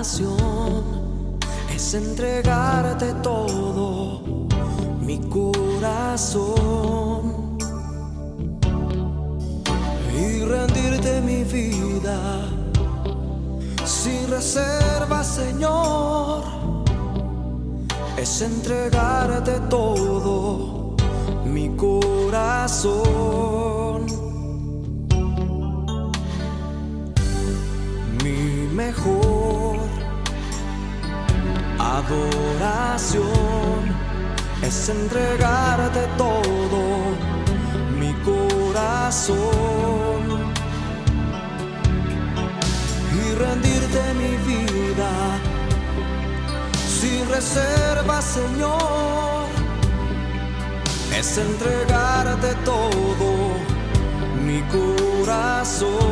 es entregarte todo mi corazón y rendirte mi vida sin reserva, Señor. Es entregarte todo mi corazón. Mi mejor adoración es entregarte todo mi corazón y rendirte mi vida sin reserva, Señor. Es entregarte todo mi corazón.